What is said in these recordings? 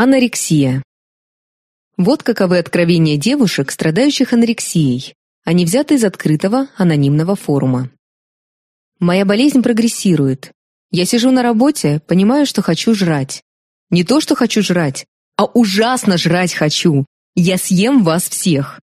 Анорексия. Вот каковы откровения девушек, страдающих анорексией. Они взяты из открытого анонимного форума. Моя болезнь прогрессирует. Я сижу на работе, понимаю, что хочу жрать. Не то, что хочу жрать, а ужасно жрать хочу. Я съем вас всех.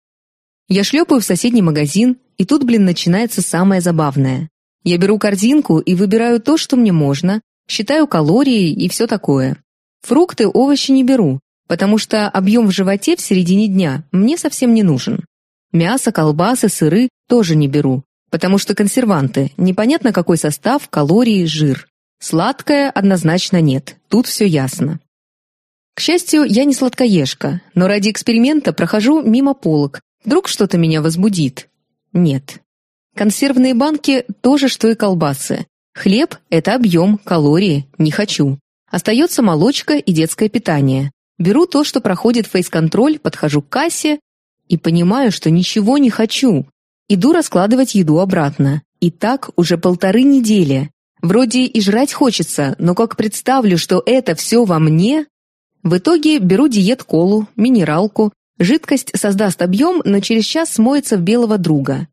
Я шлепаю в соседний магазин, и тут, блин, начинается самое забавное. Я беру корзинку и выбираю то, что мне можно, считаю калории и все такое. Фрукты, овощи не беру, потому что объем в животе в середине дня мне совсем не нужен. Мясо, колбасы, сыры тоже не беру, потому что консерванты, непонятно какой состав, калории, жир. Сладкое однозначно нет, тут все ясно. К счастью, я не сладкоежка, но ради эксперимента прохожу мимо полок. Вдруг что-то меня возбудит? Нет. Консервные банки тоже, что и колбасы. Хлеб – это объем, калории, не хочу. Остается молочка и детское питание. Беру то, что проходит фейс-контроль, подхожу к кассе и понимаю, что ничего не хочу. Иду раскладывать еду обратно. И так уже полторы недели. Вроде и жрать хочется, но как представлю, что это все во мне... В итоге беру диет-колу, минералку. Жидкость создаст объем, но через час смоется в белого друга.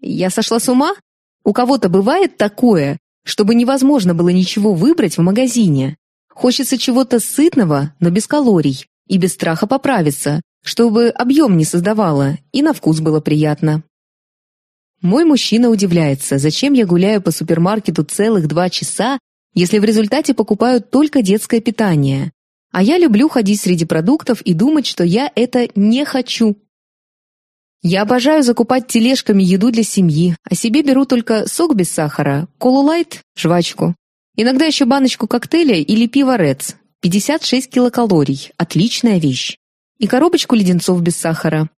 Я сошла с ума? У кого-то бывает такое, чтобы невозможно было ничего выбрать в магазине. Хочется чего-то сытного, но без калорий, и без страха поправиться, чтобы объем не создавало, и на вкус было приятно. Мой мужчина удивляется, зачем я гуляю по супермаркету целых два часа, если в результате покупаю только детское питание. А я люблю ходить среди продуктов и думать, что я это не хочу. Я обожаю закупать тележками еду для семьи, а себе беру только сок без сахара, колу лайт, жвачку. Иногда еще баночку коктейля или пива Редс. 56 килокалорий. Отличная вещь. И коробочку леденцов без сахара.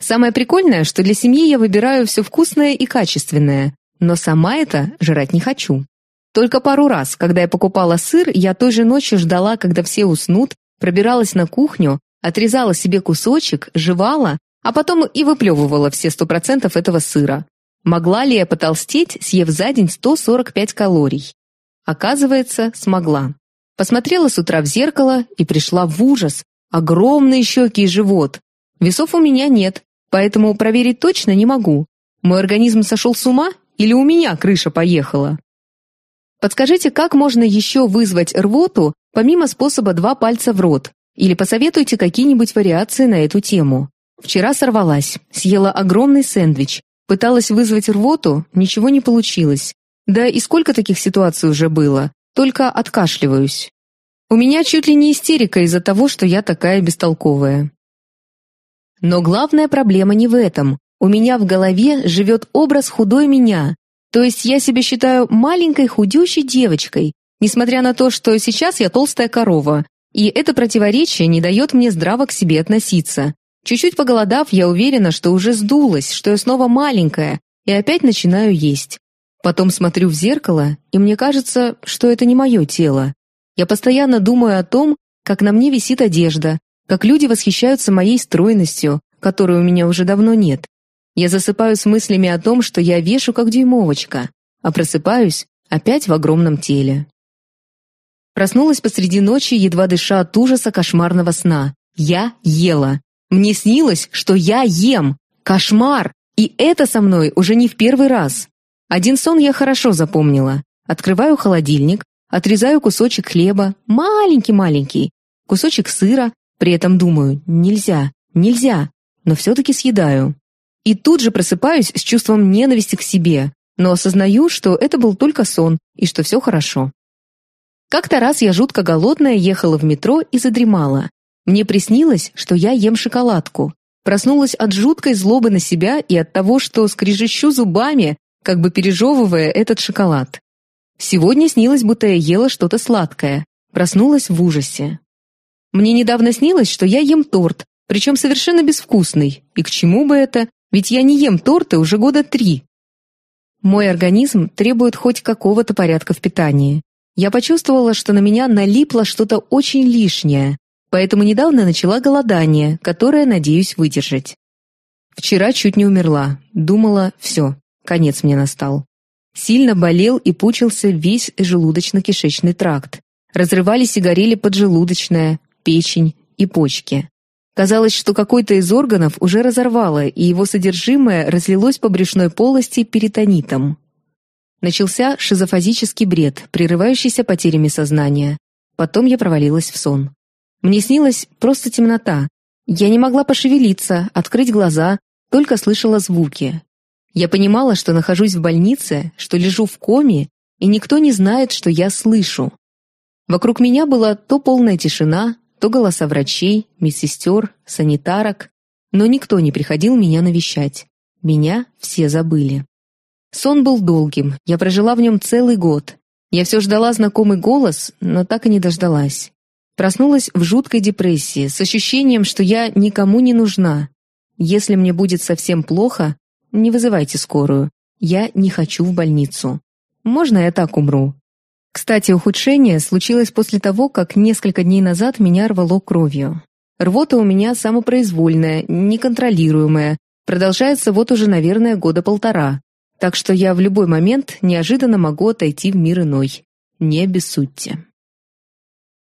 Самое прикольное, что для семьи я выбираю все вкусное и качественное, но сама это жрать не хочу. Только пару раз, когда я покупала сыр, я той же ночью ждала, когда все уснут, пробиралась на кухню, отрезала себе кусочек, жевала, а потом и выплевывала все сто процентов этого сыра. Могла ли я потолстеть, съев за день 145 калорий? Оказывается, смогла. Посмотрела с утра в зеркало и пришла в ужас. Огромные щеки и живот. Весов у меня нет, поэтому проверить точно не могу. Мой организм сошел с ума или у меня крыша поехала? Подскажите, как можно еще вызвать рвоту, помимо способа два пальца в рот? Или посоветуйте какие-нибудь вариации на эту тему. Вчера сорвалась, съела огромный сэндвич. Пыталась вызвать рвоту, ничего не получилось. Да и сколько таких ситуаций уже было, только откашливаюсь. У меня чуть ли не истерика из-за того, что я такая бестолковая. Но главная проблема не в этом. У меня в голове живет образ худой меня. То есть я себя считаю маленькой худющей девочкой, несмотря на то, что сейчас я толстая корова. И это противоречие не дает мне здраво к себе относиться. Чуть-чуть поголодав, я уверена, что уже сдулась, что я снова маленькая, и опять начинаю есть. Потом смотрю в зеркало, и мне кажется, что это не мое тело. Я постоянно думаю о том, как на мне висит одежда, как люди восхищаются моей стройностью, которой у меня уже давно нет. Я засыпаю с мыслями о том, что я вешу как дюймовочка, а просыпаюсь опять в огромном теле. Проснулась посреди ночи, едва дыша от ужаса кошмарного сна. Я ела. Мне снилось, что я ем. Кошмар! И это со мной уже не в первый раз. Один сон я хорошо запомнила. Открываю холодильник, отрезаю кусочек хлеба, маленький-маленький, кусочек сыра, при этом думаю, нельзя, нельзя, но все-таки съедаю. И тут же просыпаюсь с чувством ненависти к себе, но осознаю, что это был только сон и что все хорошо. Как-то раз я жутко голодная ехала в метро и задремала. Мне приснилось, что я ем шоколадку. Проснулась от жуткой злобы на себя и от того, что скрежещу зубами, как бы пережевывая этот шоколад. Сегодня снилось, будто я ела что-то сладкое. Проснулась в ужасе. Мне недавно снилось, что я ем торт, причем совершенно безвкусный. И к чему бы это? Ведь я не ем торты уже года три. Мой организм требует хоть какого-то порядка в питании. Я почувствовала, что на меня налипло что-то очень лишнее, поэтому недавно начала голодание, которое надеюсь выдержать. Вчера чуть не умерла, думала, все, Конец мне настал. Сильно болел и пучился весь желудочно-кишечный тракт. Разрывались и горели поджелудочная. печень и почки. Казалось, что какой-то из органов уже разорвало, и его содержимое разлилось по брюшной полости перитонитом. Начался шизофазический бред, прерывающийся потерями сознания. Потом я провалилась в сон. Мне снилась просто темнота. Я не могла пошевелиться, открыть глаза, только слышала звуки. Я понимала, что нахожусь в больнице, что лежу в коме, и никто не знает, что я слышу. Вокруг меня была то полная тишина, то голоса врачей, медсестер, санитарок, но никто не приходил меня навещать. Меня все забыли. Сон был долгим, я прожила в нем целый год. Я все ждала знакомый голос, но так и не дождалась. Проснулась в жуткой депрессии, с ощущением, что я никому не нужна. Если мне будет совсем плохо, не вызывайте скорую. Я не хочу в больницу. Можно я так умру? Кстати, ухудшение случилось после того, как несколько дней назад меня рвало кровью. Рвота у меня самопроизвольная, неконтролируемая, продолжается вот уже, наверное, года полтора. Так что я в любой момент неожиданно могу отойти в мир иной. Не обессудьте.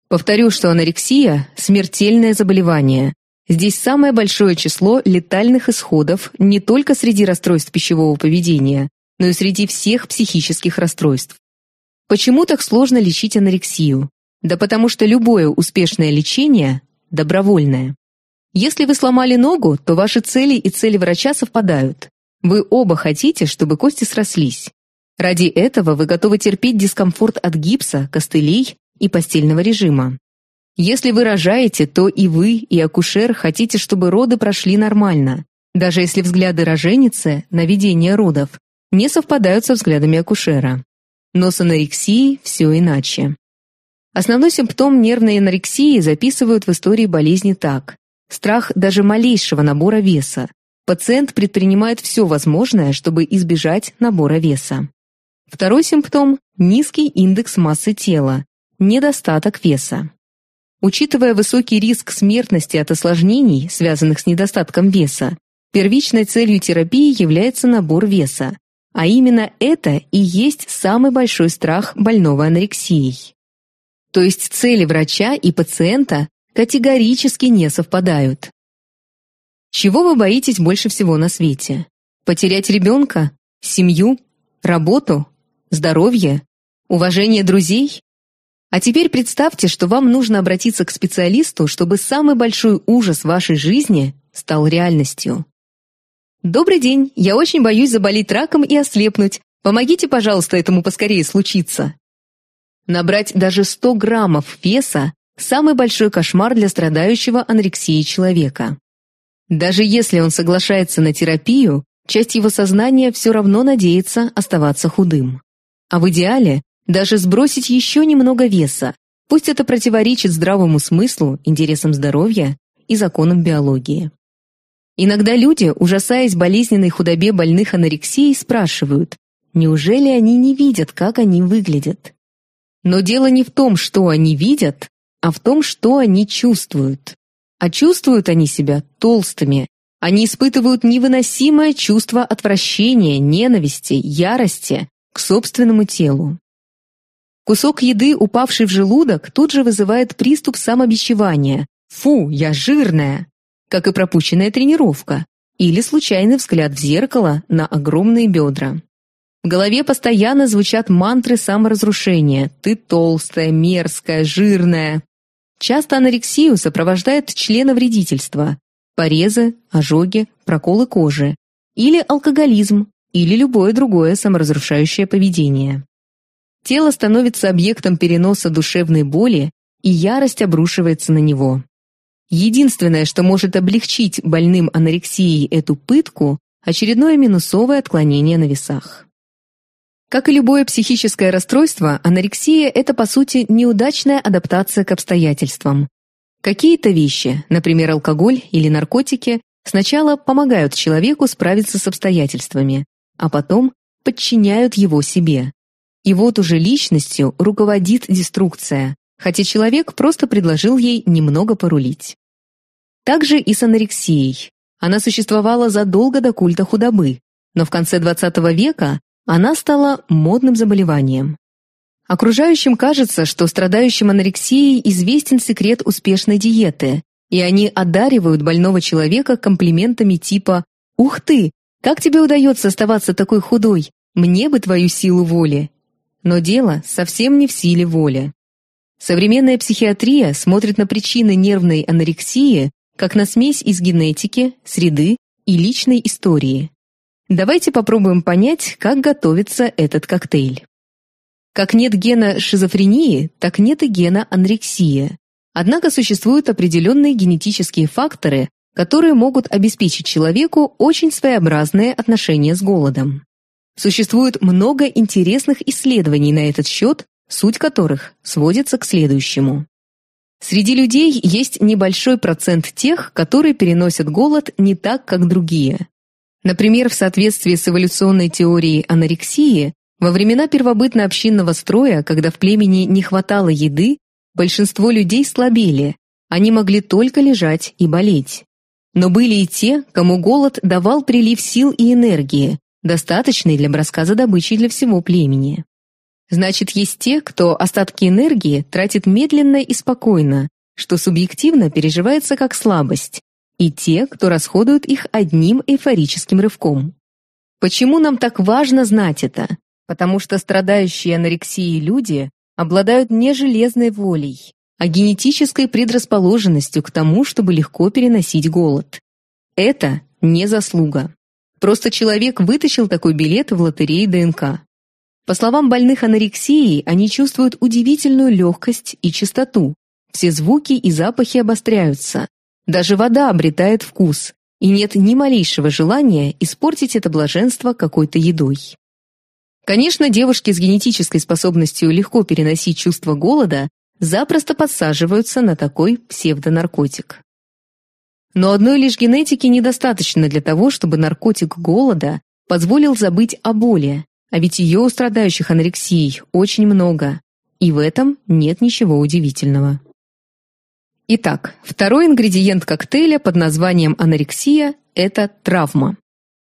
Повторю, что анорексия – смертельное заболевание. Здесь самое большое число летальных исходов не только среди расстройств пищевого поведения, но и среди всех психических расстройств. Почему так сложно лечить анорексию? Да потому что любое успешное лечение – добровольное. Если вы сломали ногу, то ваши цели и цели врача совпадают. Вы оба хотите, чтобы кости срослись. Ради этого вы готовы терпеть дискомфорт от гипса, костылей и постельного режима. Если вы рожаете, то и вы, и акушер хотите, чтобы роды прошли нормально, даже если взгляды роженицы на ведение родов не совпадают со взглядами акушера. Но с анорексией все иначе. Основной симптом нервной анорексии записывают в истории болезни так. Страх даже малейшего набора веса. Пациент предпринимает все возможное, чтобы избежать набора веса. Второй симптом – низкий индекс массы тела, недостаток веса. Учитывая высокий риск смертности от осложнений, связанных с недостатком веса, первичной целью терапии является набор веса, а именно это и есть самый большой страх больного анорексией. То есть цели врача и пациента категорически не совпадают. Чего вы боитесь больше всего на свете? Потерять ребенка? Семью? Работу? Здоровье? Уважение друзей? А теперь представьте, что вам нужно обратиться к специалисту, чтобы самый большой ужас вашей жизни стал реальностью. «Добрый день, я очень боюсь заболеть раком и ослепнуть. Помогите, пожалуйста, этому поскорее случиться». Набрать даже 100 граммов веса – самый большой кошмар для страдающего анорексией человека. Даже если он соглашается на терапию, часть его сознания все равно надеется оставаться худым. А в идеале даже сбросить еще немного веса, пусть это противоречит здравому смыслу, интересам здоровья и законам биологии. Иногда люди, ужасаясь болезненной худобе больных анорексией, спрашивают, неужели они не видят, как они выглядят? Но дело не в том, что они видят, а в том, что они чувствуют. А чувствуют они себя толстыми. Они испытывают невыносимое чувство отвращения, ненависти, ярости к собственному телу. Кусок еды, упавший в желудок, тут же вызывает приступ самобичевания. «Фу, я жирная!» как и пропущенная тренировка, или случайный взгляд в зеркало на огромные бедра. В голове постоянно звучат мантры саморазрушения «ты толстая, мерзкая, жирная». Часто анорексию сопровождает членовредительство, порезы, ожоги, проколы кожи, или алкоголизм, или любое другое саморазрушающее поведение. Тело становится объектом переноса душевной боли, и ярость обрушивается на него. Единственное, что может облегчить больным анорексией эту пытку – очередное минусовое отклонение на весах. Как и любое психическое расстройство, анорексия – это, по сути, неудачная адаптация к обстоятельствам. Какие-то вещи, например, алкоголь или наркотики, сначала помогают человеку справиться с обстоятельствами, а потом подчиняют его себе. И вот уже личностью руководит деструкция, хотя человек просто предложил ей немного порулить. Также и с анорексией. Она существовала задолго до культа худобы, но в конце XX века она стала модным заболеванием. Окружающим кажется, что страдающим анорексией известен секрет успешной диеты, и они одаривают больного человека комплиментами типа «Ух ты! Как тебе удается оставаться такой худой? Мне бы твою силу воли!» Но дело совсем не в силе воли. Современная психиатрия смотрит на причины нервной анорексии как на смесь из генетики, среды и личной истории. Давайте попробуем понять, как готовится этот коктейль. Как нет гена шизофрении, так нет и гена анорексии. Однако существуют определенные генетические факторы, которые могут обеспечить человеку очень своеобразное отношение с голодом. Существует много интересных исследований на этот счет, суть которых сводится к следующему. Среди людей есть небольшой процент тех, которые переносят голод не так, как другие. Например, в соответствии с эволюционной теорией анорексии, во времена первобытно-общинного строя, когда в племени не хватало еды, большинство людей слабели, они могли только лежать и болеть. Но были и те, кому голод давал прилив сил и энергии, достаточный для броска за добычей для всего племени. Значит, есть те, кто остатки энергии тратит медленно и спокойно, что субъективно переживается как слабость, и те, кто расходует их одним эйфорическим рывком. Почему нам так важно знать это? Потому что страдающие анорексией люди обладают не железной волей, а генетической предрасположенностью к тому, чтобы легко переносить голод. Это не заслуга. Просто человек вытащил такой билет в лотерее ДНК. По словам больных анорексией, они чувствуют удивительную легкость и чистоту. Все звуки и запахи обостряются. Даже вода обретает вкус, и нет ни малейшего желания испортить это блаженство какой-то едой. Конечно, девушки с генетической способностью легко переносить чувство голода запросто подсаживаются на такой псевдонаркотик. Но одной лишь генетики недостаточно для того, чтобы наркотик голода позволил забыть о боли, а ведь ее у страдающих анорексией очень много, и в этом нет ничего удивительного. Итак, второй ингредиент коктейля под названием анорексия – это травма.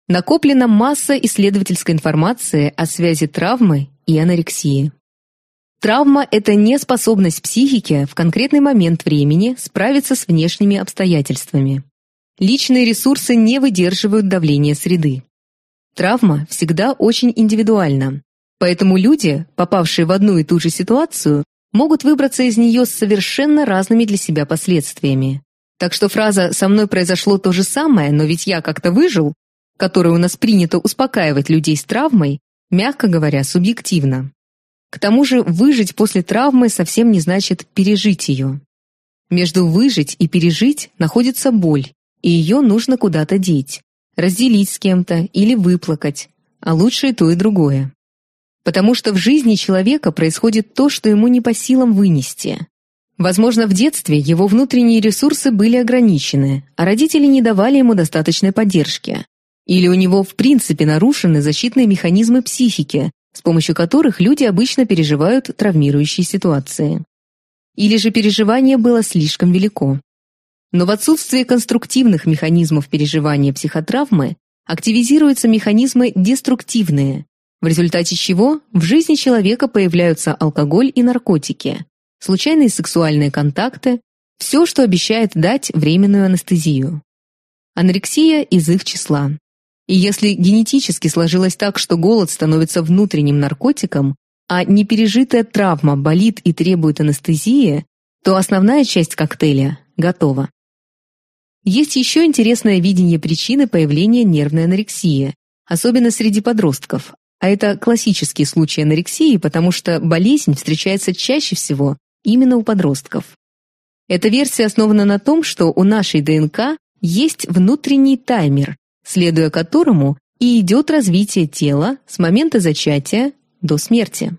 Накоплена масса исследовательской информации о связи травмы и анорексии. Травма – это неспособность психики в конкретный момент времени справиться с внешними обстоятельствами. Личные ресурсы не выдерживают давления среды. Травма всегда очень индивидуальна, поэтому люди, попавшие в одну и ту же ситуацию, могут выбраться из нее с совершенно разными для себя последствиями. Так что фраза «со мной произошло то же самое, но ведь я как-то выжил», которой у нас принято успокаивать людей с травмой, мягко говоря, субъективна. К тому же выжить после травмы совсем не значит пережить ее. Между выжить и пережить находится боль, и ее нужно куда-то деть разделить с кем-то или выплакать, а лучше и то, и другое. Потому что в жизни человека происходит то, что ему не по силам вынести. Возможно, в детстве его внутренние ресурсы были ограничены, а родители не давали ему достаточной поддержки. Или у него в принципе нарушены защитные механизмы психики, с помощью которых люди обычно переживают травмирующие ситуации. Или же переживание было слишком велико. Но в отсутствие конструктивных механизмов переживания психотравмы активизируются механизмы деструктивные, в результате чего в жизни человека появляются алкоголь и наркотики, случайные сексуальные контакты, все, что обещает дать временную анестезию. Анорексия из их числа. И если генетически сложилось так, что голод становится внутренним наркотиком, а непережитая травма болит и требует анестезии, то основная часть коктейля готова. Есть еще интересное видение причины появления нервной анорексии, особенно среди подростков. А это классический случай анорексии, потому что болезнь встречается чаще всего именно у подростков. Эта версия основана на том, что у нашей ДНК есть внутренний таймер, следуя которому и идет развитие тела с момента зачатия до смерти.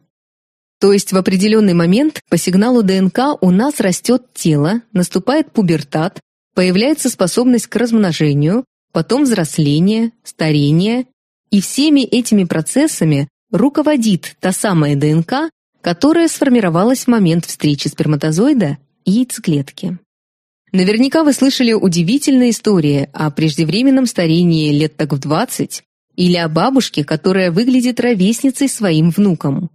То есть в определенный момент по сигналу ДНК у нас растет тело, наступает пубертат, появляется способность к размножению, потом взросление, старение, и всеми этими процессами руководит та самая ДНК, которая сформировалась в момент встречи сперматозоида и яйцеклетки. Наверняка вы слышали удивительные истории о преждевременном старении лет так в 20 или о бабушке, которая выглядит ровесницей своим внукам.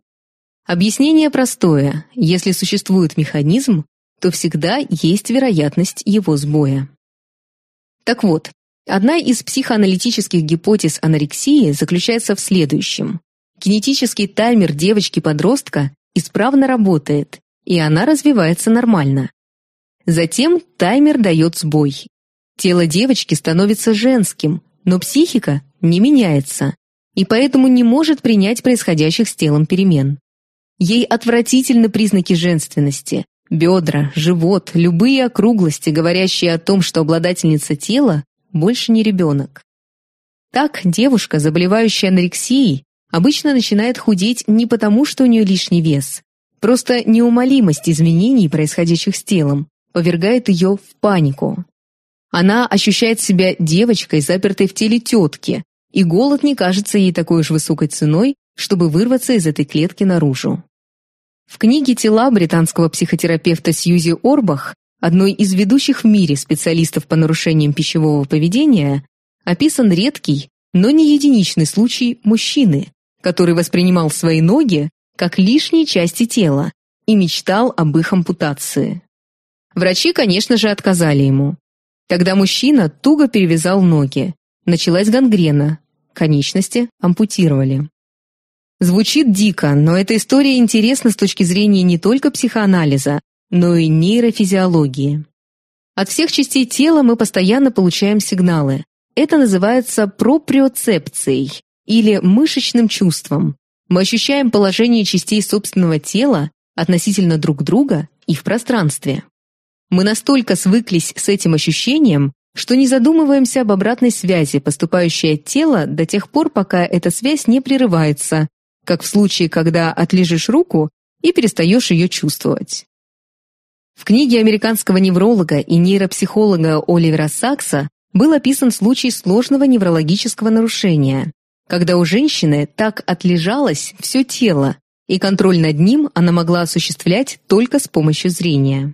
Объяснение простое. Если существует механизм, то всегда есть вероятность его сбоя. Так вот, одна из психоаналитических гипотез анорексии заключается в следующем. Кинетический таймер девочки-подростка исправно работает, и она развивается нормально. Затем таймер дает сбой. Тело девочки становится женским, но психика не меняется, и поэтому не может принять происходящих с телом перемен. Ей отвратительны признаки женственности, бедра, живот, любые округлости, говорящие о том, что обладательница тела больше не ребенок. Так девушка, заболевающая анорексией, обычно начинает худеть не потому, что у нее лишний вес. Просто неумолимость изменений, происходящих с телом, повергает ее в панику. Она ощущает себя девочкой, запертой в теле тетки, и голод не кажется ей такой уж высокой ценой, чтобы вырваться из этой клетки наружу. В книге «Тела» британского психотерапевта Сьюзи Орбах, одной из ведущих в мире специалистов по нарушениям пищевого поведения, описан редкий, но не единичный случай мужчины, который воспринимал свои ноги как лишние части тела и мечтал об их ампутации. Врачи, конечно же, отказали ему. Тогда мужчина туго перевязал ноги. Началась гангрена, конечности ампутировали. Звучит дико, но эта история интересна с точки зрения не только психоанализа, но и нейрофизиологии. От всех частей тела мы постоянно получаем сигналы. Это называется проприоцепцией или мышечным чувством. Мы ощущаем положение частей собственного тела относительно друг друга и в пространстве. Мы настолько свыклись с этим ощущением, что не задумываемся об обратной связи, поступающей от тела до тех пор, пока эта связь не прерывается, как в случае, когда отлежишь руку и перестаешь ее чувствовать. В книге американского невролога и нейропсихолога Оливера Сакса был описан случай сложного неврологического нарушения, когда у женщины так отлежалось все тело, и контроль над ним она могла осуществлять только с помощью зрения.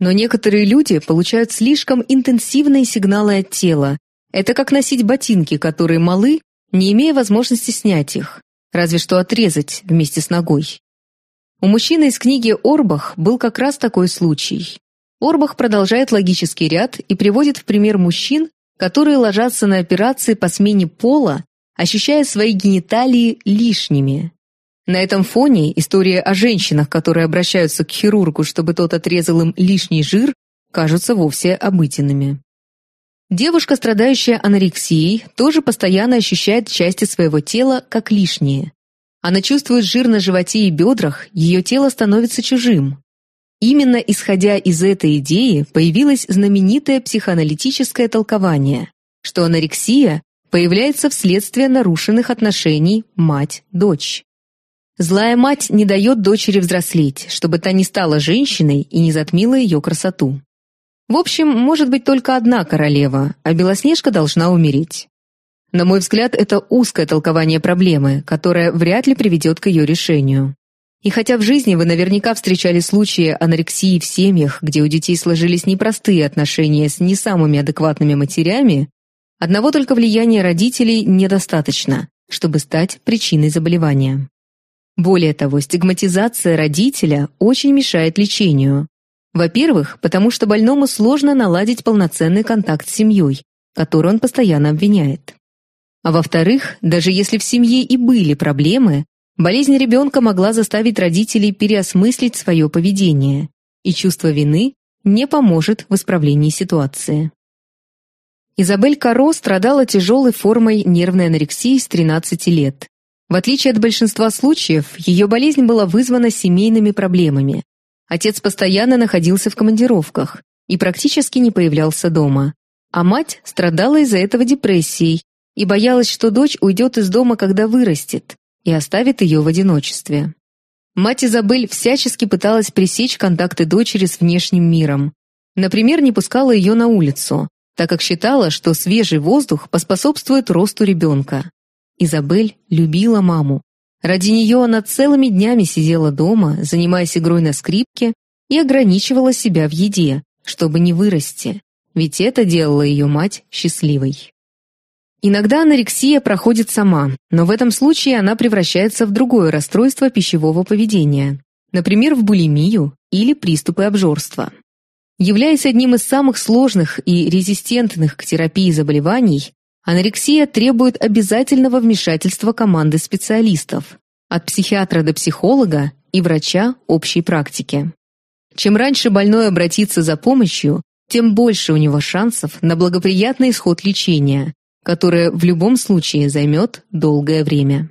Но некоторые люди получают слишком интенсивные сигналы от тела. Это как носить ботинки, которые малы, не имея возможности снять их разве что отрезать вместе с ногой. У мужчины из книги Орбах был как раз такой случай. Орбах продолжает логический ряд и приводит в пример мужчин, которые ложатся на операции по смене пола, ощущая свои гениталии лишними. На этом фоне история о женщинах, которые обращаются к хирургу, чтобы тот отрезал им лишний жир, кажутся вовсе обыденными. Девушка, страдающая анорексией, тоже постоянно ощущает части своего тела как лишние. Она чувствует жир на животе и бедрах, ее тело становится чужим. Именно исходя из этой идеи появилось знаменитое психоаналитическое толкование, что анорексия появляется вследствие нарушенных отношений мать-дочь. Злая мать не дает дочери взрослеть, чтобы та не стала женщиной и не затмила ее красоту. В общем, может быть только одна королева, а Белоснежка должна умереть. На мой взгляд, это узкое толкование проблемы, которое вряд ли приведет к ее решению. И хотя в жизни вы наверняка встречали случаи анорексии в семьях, где у детей сложились непростые отношения с не самыми адекватными матерями, одного только влияния родителей недостаточно, чтобы стать причиной заболевания. Более того, стигматизация родителя очень мешает лечению, во-первых, потому что больному сложно наладить полноценный контакт с семьей, которую он постоянно обвиняет. А во-вторых, даже если в семье и были проблемы, болезнь ребенка могла заставить родителей переосмыслить свое поведение, и чувство вины не поможет в исправлении ситуации. Изабель Каро страдала тяжелой формой нервной анорексии с 13 лет. В отличие от большинства случаев, ее болезнь была вызвана семейными проблемами, Отец постоянно находился в командировках и практически не появлялся дома. А мать страдала из-за этого депрессией и боялась, что дочь уйдет из дома, когда вырастет, и оставит ее в одиночестве. Мать Изабель всячески пыталась пресечь контакты дочери с внешним миром. Например, не пускала ее на улицу, так как считала, что свежий воздух поспособствует росту ребенка. Изабель любила маму, Ради нее она целыми днями сидела дома, занимаясь игрой на скрипке и ограничивала себя в еде, чтобы не вырасти, ведь это делало ее мать счастливой. Иногда анорексия проходит сама, но в этом случае она превращается в другое расстройство пищевого поведения, например, в булимию или приступы обжорства. Являясь одним из самых сложных и резистентных к терапии заболеваний, анорексия требует обязательного вмешательства команды специалистов, от психиатра до психолога и врача общей практики. Чем раньше больной обратится за помощью, тем больше у него шансов на благоприятный исход лечения, которое в любом случае займет долгое время.